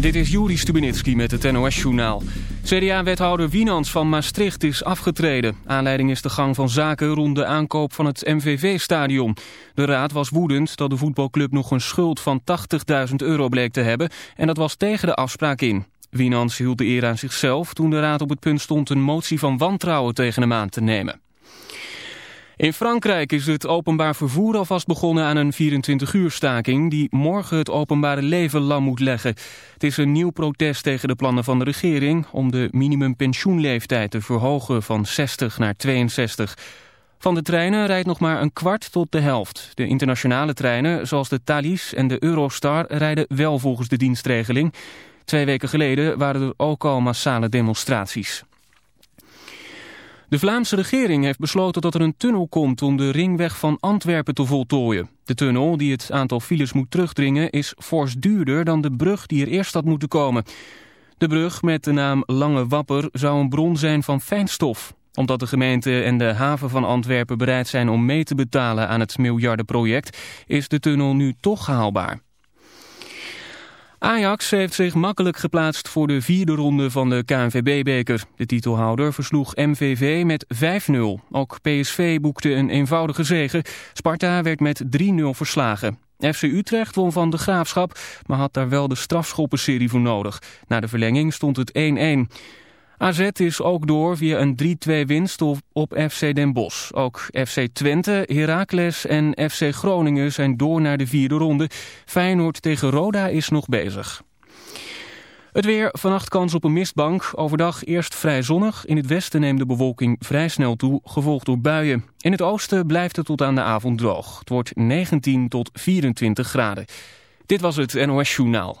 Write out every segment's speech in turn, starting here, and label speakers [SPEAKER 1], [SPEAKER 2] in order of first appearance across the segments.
[SPEAKER 1] Dit is Juri Stubenitski met het NOS-journaal. CDA-wethouder Wienans van Maastricht is afgetreden. Aanleiding is de gang van zaken rond de aankoop van het MVV-stadion. De raad was woedend dat de voetbalclub nog een schuld van 80.000 euro bleek te hebben... en dat was tegen de afspraak in. Wienans hield de eer aan zichzelf toen de raad op het punt stond... een motie van wantrouwen tegen hem aan te nemen. In Frankrijk is het openbaar vervoer alvast begonnen aan een 24-uur staking die morgen het openbare leven lam moet leggen. Het is een nieuw protest tegen de plannen van de regering om de minimumpensioenleeftijd te verhogen van 60 naar 62. Van de treinen rijdt nog maar een kwart tot de helft. De internationale treinen, zoals de Thalys en de Eurostar, rijden wel volgens de dienstregeling. Twee weken geleden waren er ook al massale demonstraties. De Vlaamse regering heeft besloten dat er een tunnel komt om de ringweg van Antwerpen te voltooien. De tunnel, die het aantal files moet terugdringen, is fors duurder dan de brug die er eerst had moeten komen. De brug met de naam Lange Wapper zou een bron zijn van fijnstof. Omdat de gemeente en de haven van Antwerpen bereid zijn om mee te betalen aan het miljardenproject, is de tunnel nu toch haalbaar. Ajax heeft zich makkelijk geplaatst voor de vierde ronde van de KNVB-beker. De titelhouder versloeg MVV met 5-0. Ook PSV boekte een eenvoudige zege. Sparta werd met 3-0 verslagen. FC Utrecht won van de Graafschap, maar had daar wel de strafschoppenserie voor nodig. Na de verlenging stond het 1-1. AZ is ook door via een 3-2 winst op, FC Den Bosch. Ook FC Twente, Heracles en FC Groningen zijn door naar de vierde ronde. Feyenoord tegen Roda is nog bezig. Het weer, vannacht kans op een mistbank. Overdag eerst vrij zonnig. In het westen neemt de bewolking vrij snel toe, gevolgd door buien. In het oosten blijft het tot aan de avond droog. Het wordt 19 tot 24 graden. Dit was het NOS Journaal.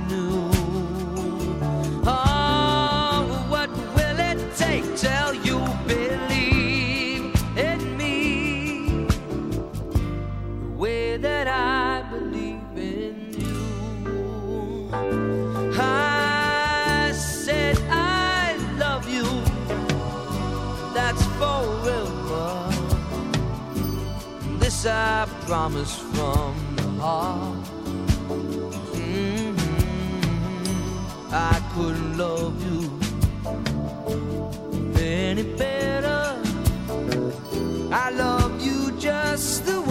[SPEAKER 2] that's forever. This I promise from the heart. Mhm. I couldn't love you any better. I love you just the way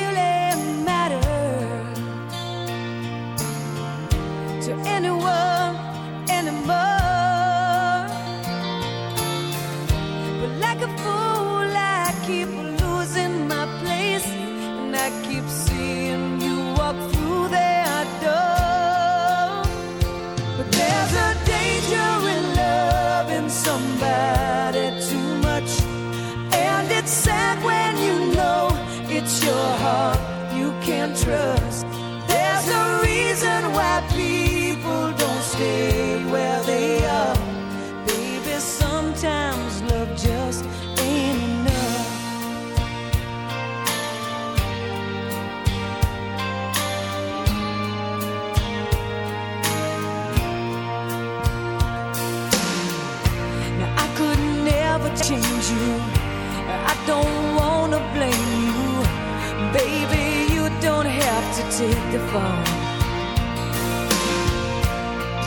[SPEAKER 3] the phone.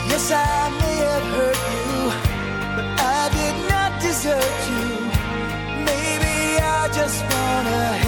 [SPEAKER 4] Yes, I may have hurt you, but I did not desert you. Maybe I just wanna.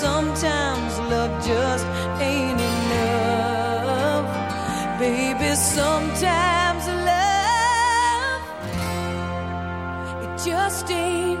[SPEAKER 3] sometimes love just ain't enough. Baby, sometimes love, it just ain't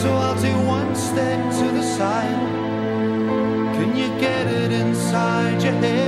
[SPEAKER 5] so I'll take one step to the side. Can you get it inside your head?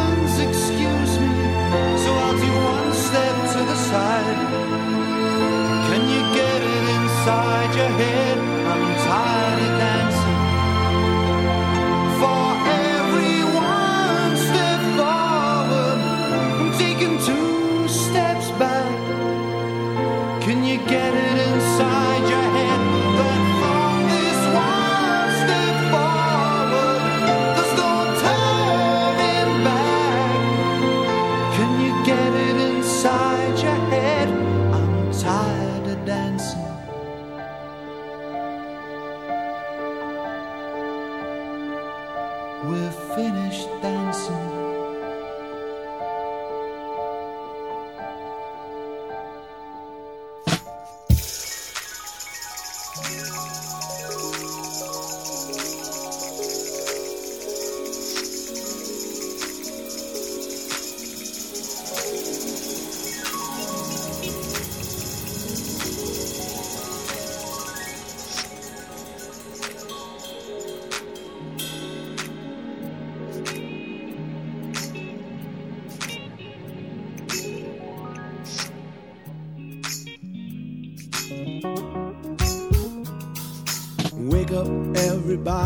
[SPEAKER 5] excuse me, so I'll do one step to the side. Can you get it inside your head?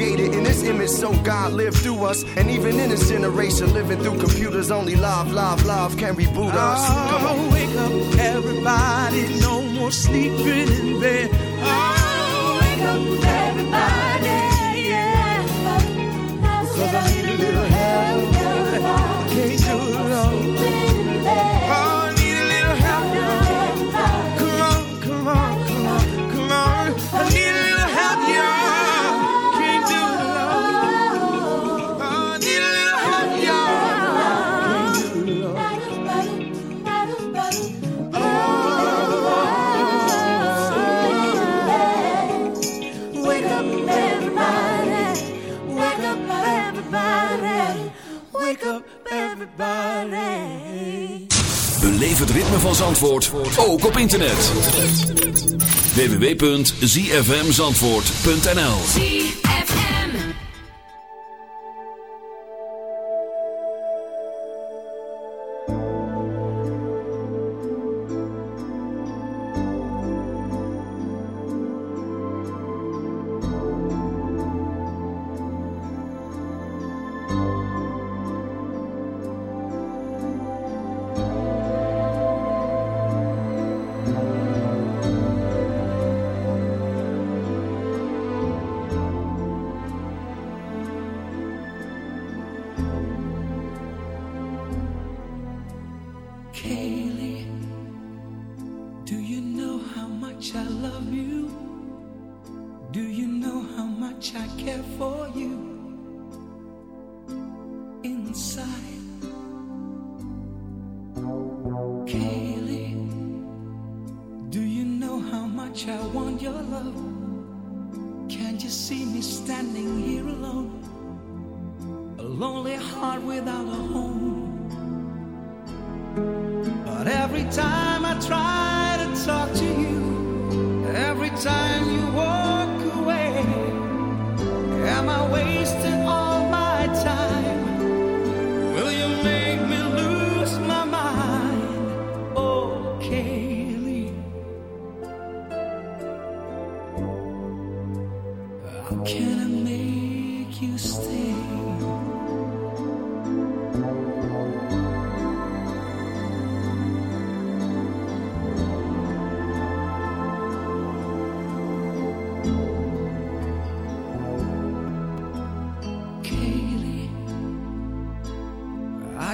[SPEAKER 6] Created in this image, so God lived through us. And even in this generation, living through computers, only love, love, love can reboot us. Come on.
[SPEAKER 3] Oh, wake up, everybody. No more sleeping in bed. Oh, wake up, everybody.
[SPEAKER 7] Wake up, everybody.
[SPEAKER 4] Beleef het ritme van Zandvoort, ook op internet. www.zfmzandvoort.nl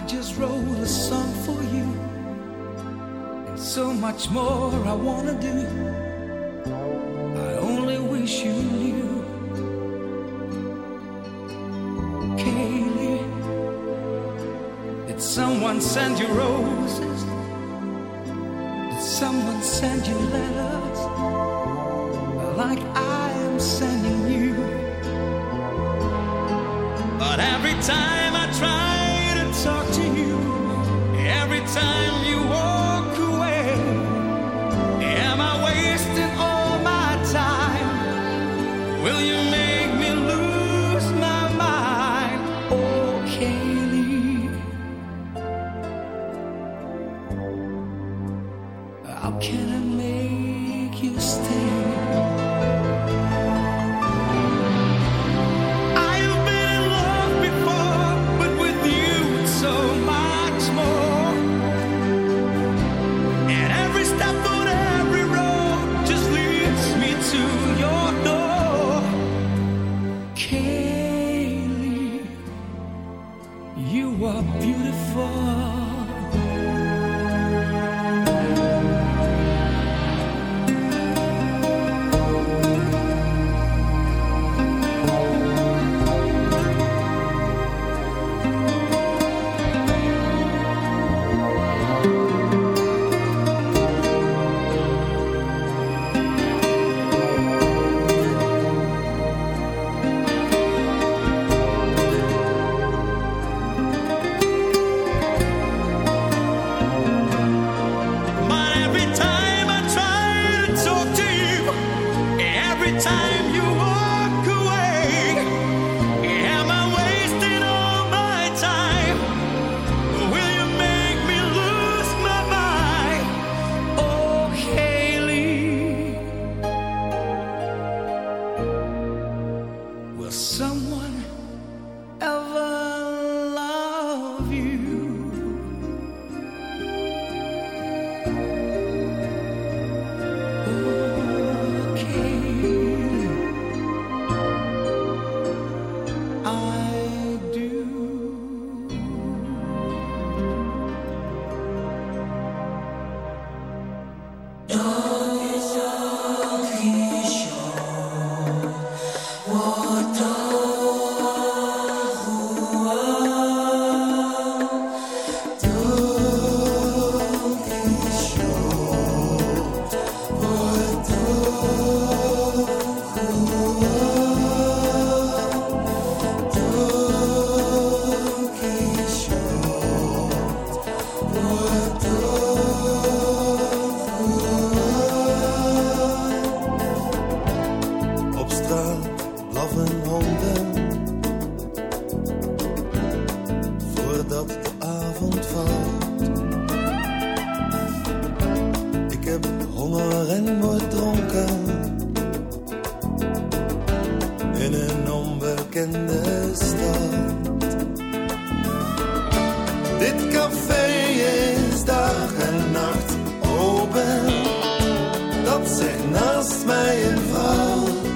[SPEAKER 2] just wrote a song for you. And so much more I wanna do. I only wish you knew. Kaylee, did someone send you roses? Did someone send you letters? Like I am sending you. But every time
[SPEAKER 8] zat, zegt naast mij een vrouw.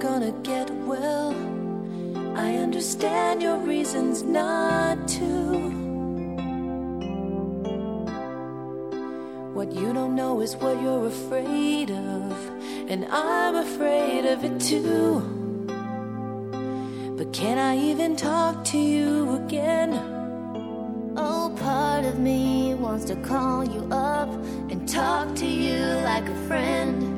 [SPEAKER 4] Gonna get well. I understand your reasons not to. What you don't know is what you're afraid of, and I'm afraid of it too. But can I even talk to you again?
[SPEAKER 9] Oh, part of me wants to call you up and talk to you like a friend.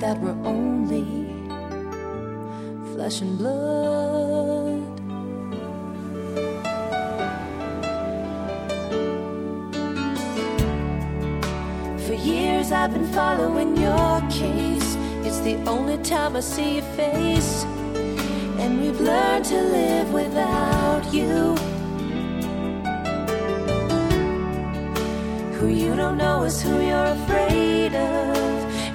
[SPEAKER 4] that we're only flesh and blood. For years I've been following your case. It's the only time I see your face. And we've learned to live without you. Who you don't know is who you're afraid of.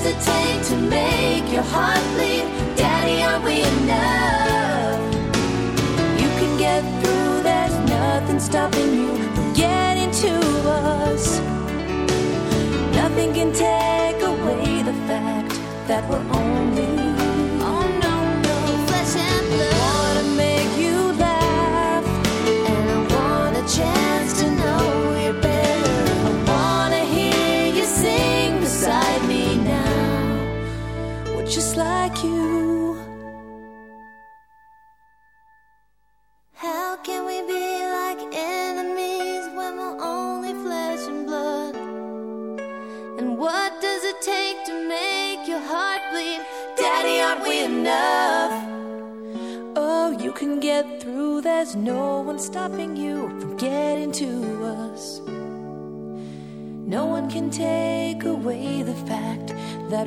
[SPEAKER 9] Does it take to make your heart bleed? Daddy, are we enough?
[SPEAKER 4] You can get through, there's nothing stopping you from getting to us. Nothing can take away the fact that we're only.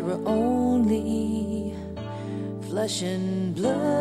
[SPEAKER 4] That we're only flesh and blood.